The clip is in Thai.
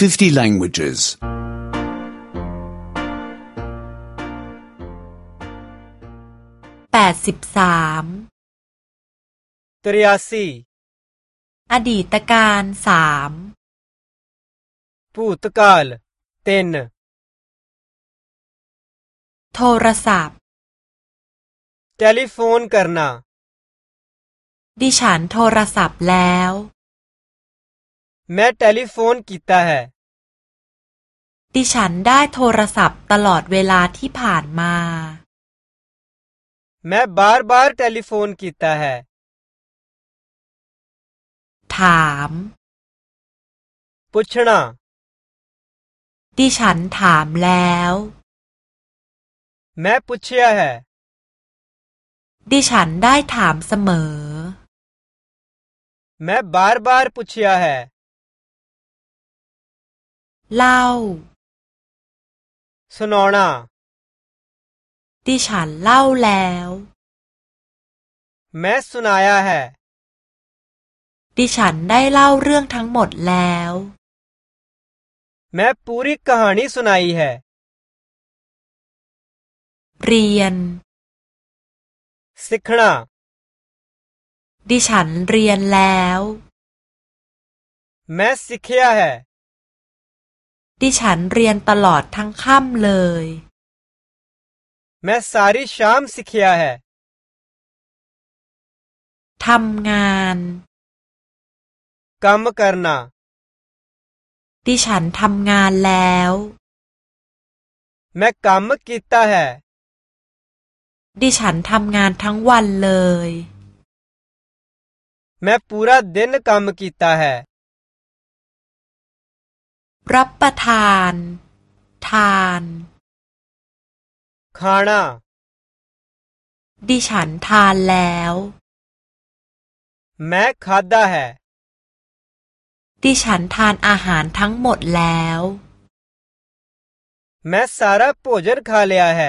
50 languages. แปดสิบสาม तिरासी อดีตการสาม भूतकाल तीन โทรศัพท์ टेलीफोन करना ดิฉันโทรศัพท์แล้ว मैं टेलीफोन कीता है ดิฉันได้โทรศัพท์ตลอดเวลาที่ผ่านมา मैं बार बार टेलीफोन कीता है ถาม पूछना ดิฉันถามแล้ว मैं पूछया है ดิฉันได้ถามเสมอ मैं बार बार पूछया है เล่า सुनाना ดิฉันเล่าแล้ว मैं सुनाया है ดิฉันได้เล่าเรื่องทั้งหมดแล้ว मैं पूरी कहानी सुनाई है เรียน सीखना ดิฉันเรียนแล้ว मैं सीखया है ดิฉันเรียนตลอดทั้งค่ำเลย मैं सारी शाम सीखया है ทำงาน कम करना ดิฉันทำงานแล้ว मैं कम कीता है ดิฉันทำงานทั้งวันเลย मैं पूरा दिन कम कीता है รับประทาน ทานข้าวนาดิฉันทานแล้วแม่ข้าดาแฮดิฉันทานอาหารทั้งหมดแล้วแม่สาระโภชนข้าเลียแฮ